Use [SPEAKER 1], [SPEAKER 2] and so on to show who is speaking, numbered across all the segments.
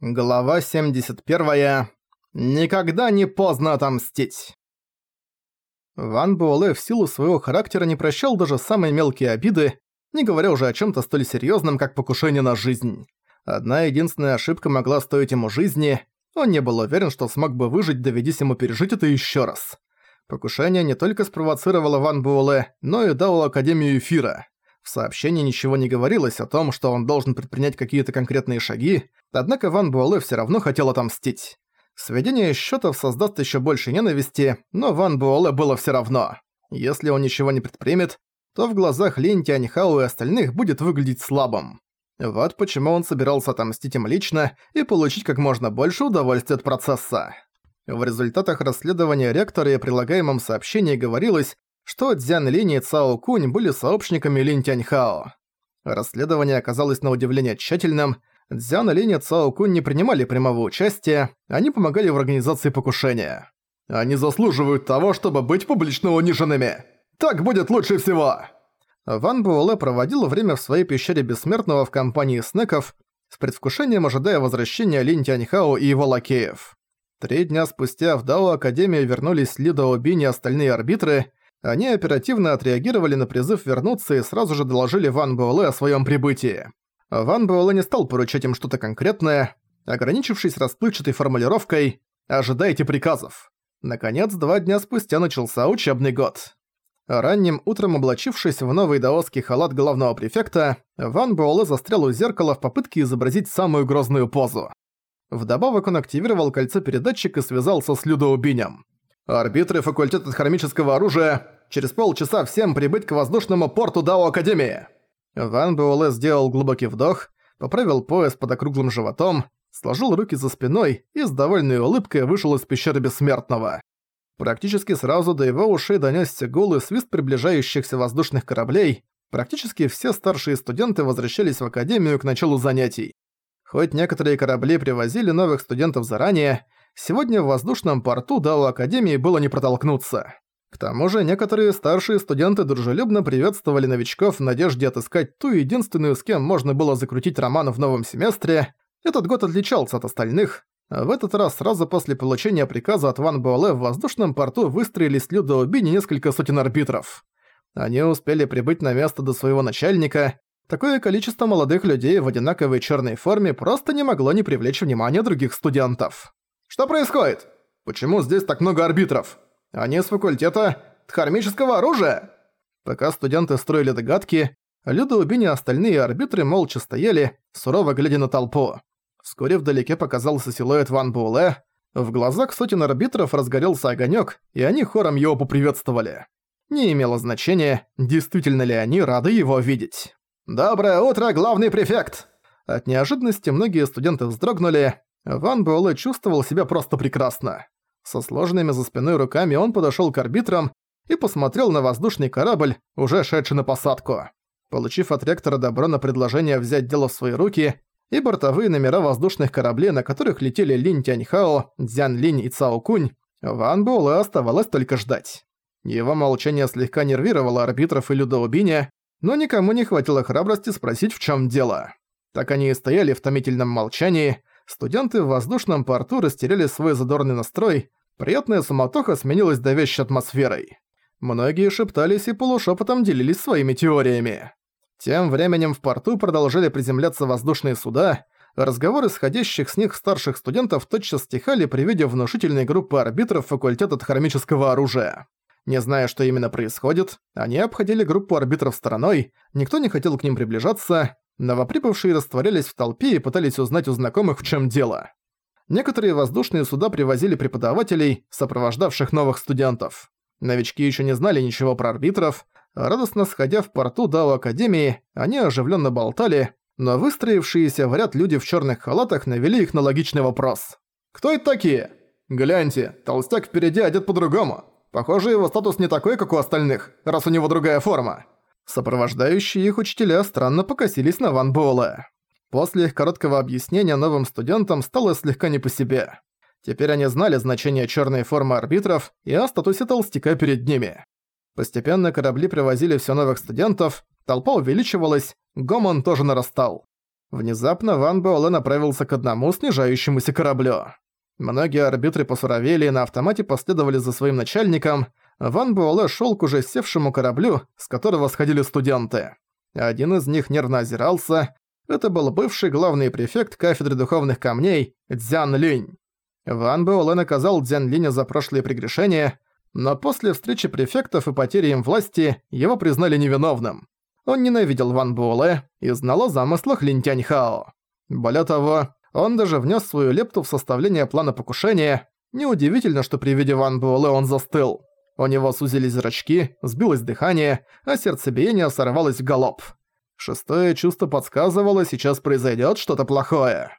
[SPEAKER 1] Глава 71. Никогда не поздно отомстить. Ван Буэлэ в силу своего характера не прощал даже самые мелкие обиды, не говоря уже о чем то столь серьезном, как покушение на жизнь. Одна единственная ошибка могла стоить ему жизни, он не был уверен, что смог бы выжить, доведись ему пережить это еще раз. Покушение не только спровоцировало Ван Буэлэ, но и дало Академию Эфира. В сообщении ничего не говорилось о том, что он должен предпринять какие-то конкретные шаги, однако Ван Буэлэ все равно хотел отомстить. Сведение счетов создаст еще больше ненависти, но Ван Буэлэ было все равно. Если он ничего не предпримет, то в глазах Лин Тяньхао и остальных будет выглядеть слабым. Вот почему он собирался отомстить им лично и получить как можно больше удовольствия от процесса. В результатах расследования ректора и прилагаемом сообщении говорилось, что Дзян Линь и Цао Кунь были сообщниками Линь Тяньхао. Расследование оказалось на удивление тщательным. Дзян Линь и Цао Кунь не принимали прямого участия, они помогали в организации покушения. «Они заслуживают того, чтобы быть публично униженными! Так будет лучше всего!» Ван Буэлэ проводил время в своей пещере Бессмертного в компании снеков, с предвкушением ожидая возвращения Линь Тяньхао и его лакеев. Три дня спустя в Дао Академию вернулись Ли Даобинь и остальные арбитры – они оперативно отреагировали на призыв вернуться и сразу же доложили Ван Буэлэ о своем прибытии. Ван Буэлэ не стал поручать им что-то конкретное, ограничившись расплывчатой формулировкой «Ожидайте приказов». Наконец, два дня спустя начался учебный год. Ранним утром облачившись в новый даосский халат главного префекта, Ван Буэлэ застрял у зеркала в попытке изобразить самую грозную позу. Вдобавок он активировал кольцо передатчик и связался с Людоубинем. Арбитры факультета хромического оружия через полчаса всем прибыть к воздушному порту Дао Академии. Ван Буэлэ сделал глубокий вдох, поправил пояс под округлым животом, сложил руки за спиной и с довольной улыбкой вышел из пещеры Бессмертного. Практически сразу до его ушей донёсся гул и свист приближающихся воздушных кораблей. Практически все старшие студенты возвращались в академию к началу занятий. Хоть некоторые корабли привозили новых студентов заранее, Сегодня в воздушном порту Дао Академии было не протолкнуться. К тому же некоторые старшие студенты дружелюбно приветствовали новичков в надежде отыскать ту единственную, с кем можно было закрутить роман в новом семестре. Этот год отличался от остальных. А в этот раз сразу после получения приказа от Ван Буэлэ в воздушном порту выстроились Людо Убини несколько сотен арбитров. Они успели прибыть на место до своего начальника. Такое количество молодых людей в одинаковой черной форме просто не могло не привлечь внимания других студентов. Что происходит? Почему здесь так много арбитров? А они с факультета тхармического оружия? Пока студенты строили догадки, Люда Убини и остальные арбитры молча стояли, сурово глядя на толпу. Вскоре вдалеке показался силуэт Ван Буэлэ. В глазах сотен арбитров разгорелся огонек, и они хором его поприветствовали. Не имело значения, действительно ли они рады его видеть. «Доброе утро, главный префект!» От неожиданности многие студенты вздрогнули, Ван Буэлэ чувствовал себя просто прекрасно. Со сложенными за спиной руками он подошёл к арбитрам и посмотрел на воздушный корабль, уже шедший на посадку. Получив от ректора добро на предложение взять дело в свои руки, и бортовые номера воздушных кораблей, на которых летели Линь Тяньхао, Дзян Линь и Цао Кунь, Ван Буэлэ оставалось только ждать. Его молчание слегка нервировало арбитров и Людоубиня, но никому не хватило храбрости спросить, в чем дело. Так они и стояли в томительном молчании, студенты в воздушном порту растеряли свой задорный настрой, приятная суматоха сменилась давящей атмосферой. Многие шептались и полушепотом делились своими теориями. Тем временем в порту продолжали приземляться воздушные суда, разговоры сходящих с них старших студентов тотчас стихали при виде внушительной группы арбитров факультета хромического оружия. Не зная, что именно происходит, они обходили группу арбитров стороной, никто не хотел к ним приближаться, Новоприбывшие растворялись в толпе и пытались узнать у знакомых, в чем дело. Некоторые воздушные суда привозили преподавателей, сопровождавших новых студентов. Новички еще не знали ничего про арбитров. Радостно сходя в порту Дао Академии, они оживленно болтали, но выстроившиеся в ряд люди в черных халатах навели их на логичный вопрос. «Кто это такие?» «Гляньте, толстяк впереди одет по-другому. Похоже, его статус не такой, как у остальных, раз у него другая форма». Сопровождающие их учителя странно покосились на Ван Буэлэ. После их короткого объяснения новым студентам стало слегка не по себе. Теперь они знали значение черной формы арбитров и о статусе толстяка перед ними. Постепенно корабли привозили все новых студентов, толпа увеличивалась, гомон тоже нарастал. Внезапно Ван Буэлэ направился к одному снижающемуся кораблю. Многие арбитры посуровели и на автомате последовали за своим начальником, Ван Буэлэ шел к уже севшему кораблю, с которого сходили студенты. Один из них нервно озирался. Это был бывший главный префект кафедры духовных камней Цзян Линь. Ван Буэлэ наказал Цзян Линя за прошлые прегрешения, но после встречи префектов и потери им власти его признали невиновным. Он ненавидел Ван Буэлэ и знал о замыслах Линь Тяньхао. Более того, он даже внес свою лепту в составление плана покушения. Неудивительно, что при виде Ван Буэлэ он застыл. У него сузились зрачки, сбилось дыхание, а сердцебиение сорвалось в галоп. Шестое чувство подсказывало, сейчас произойдет что-то плохое.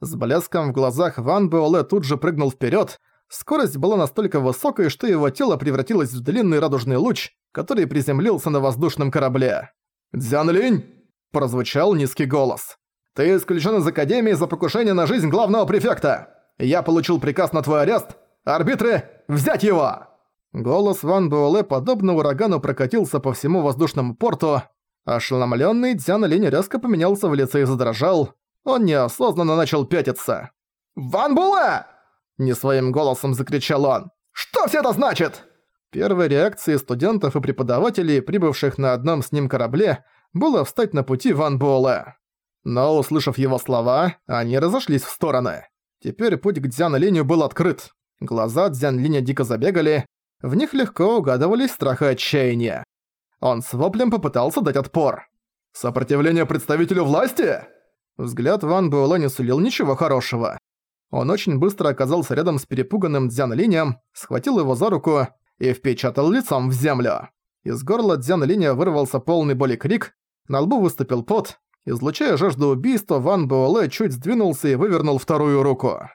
[SPEAKER 1] С блеском в глазах Ван Буэлэ тут же прыгнул вперед. Скорость была настолько высокой, что его тело превратилось в длинный радужный луч, который приземлился на воздушном корабле. «Дзян Линь!» – прозвучал низкий голос. «Ты исключен из Академии за покушение на жизнь главного префекта! Я получил приказ на твой арест! Арбитры, взять его!» Голос Ван Буэлэ подобно урагану прокатился по всему воздушному порту. Ошеломлённый Дзян Линь резко поменялся в лице и задрожал. Он неосознанно начал пятиться. «Ван Буэлэ!» – не своим голосом закричал он. «Что все это значит?» Первой реакцией студентов и преподавателей, прибывших на одном с ним корабле, было встать на пути Ван Буэлэ. Но, услышав его слова, они разошлись в стороны. Теперь путь к Дзян Линю был открыт. Глаза Дзян Линя дико забегали, в них легко угадывались страхи и отчаяние. Он с воплем попытался дать отпор. «Сопротивление представителю власти?» Взгляд Ван Буэлэ не сулил ничего хорошего. Он очень быстро оказался рядом с перепуганным Дзян Линем, схватил его за руку и впечатал лицом в землю. Из горла Дзян Линя вырвался полный боли крик, на лбу выступил пот, излучая жажду убийства, Ван Буэлэ чуть сдвинулся и вывернул вторую руку.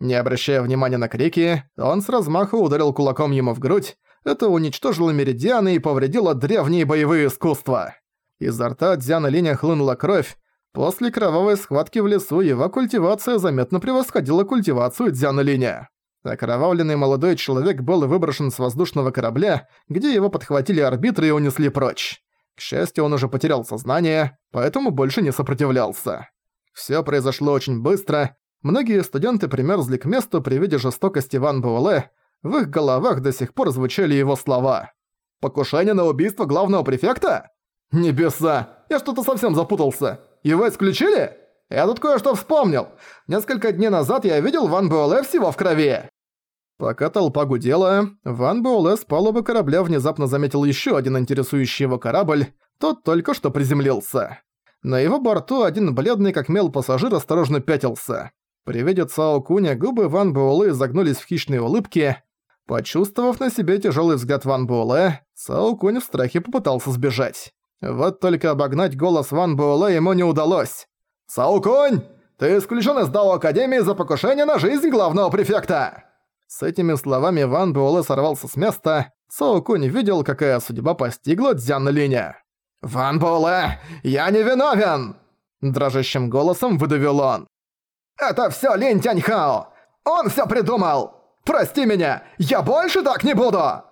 [SPEAKER 1] Не обращая внимания на крики, он с размаху ударил кулаком ему в грудь. Это уничтожило меридианы и повредило древние боевые искусства. Изо рта Дзяна Линя хлынула кровь. После кровавой схватки в лесу его культивация заметно превосходила культивацию Дзяна Линя. Окровавленный молодой человек был выброшен с воздушного корабля, где его подхватили арбитры и унесли прочь. К счастью, он уже потерял сознание, поэтому больше не сопротивлялся. Всё произошло очень быстро, Многие студенты примерзли к месту при виде жестокости Ван Буэлэ, в их головах до сих пор звучали его слова. «Покушение на убийство главного префекта? Небеса! Я что-то совсем запутался! Его исключили? Я тут кое-что вспомнил! Несколько дней назад я видел Ван Буэлэ всего в крови!» Пока толпа гудела, Ван Буэлэ с палубы корабля внезапно заметил еще один интересующий его корабль, тот только что приземлился. На его борту один бледный как мел пассажир осторожно пятился. При виде Цао Куня губы Ван Буэлэ загнулись в хищные улыбки. Почувствовав на себе тяжелый взгляд Ван Буэлэ, Цао Кунь в страхе попытался сбежать. Вот только обогнать голос Ван Буэлэ ему не удалось. «Цао Кунь, ты исключен из Дао Академии за покушение на жизнь главного префекта!» С этими словами Ван Буэлэ сорвался с места. Цао Кунь видел, какая судьба постигла Дзян Линя. «Ван Буэлэ, я не виновен!» Дрожащим голосом выдавил он. Это все Лень Тяньхао! Он все придумал! Прости меня! Я больше так не буду!»